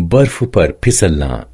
बर्फ पर फिसलना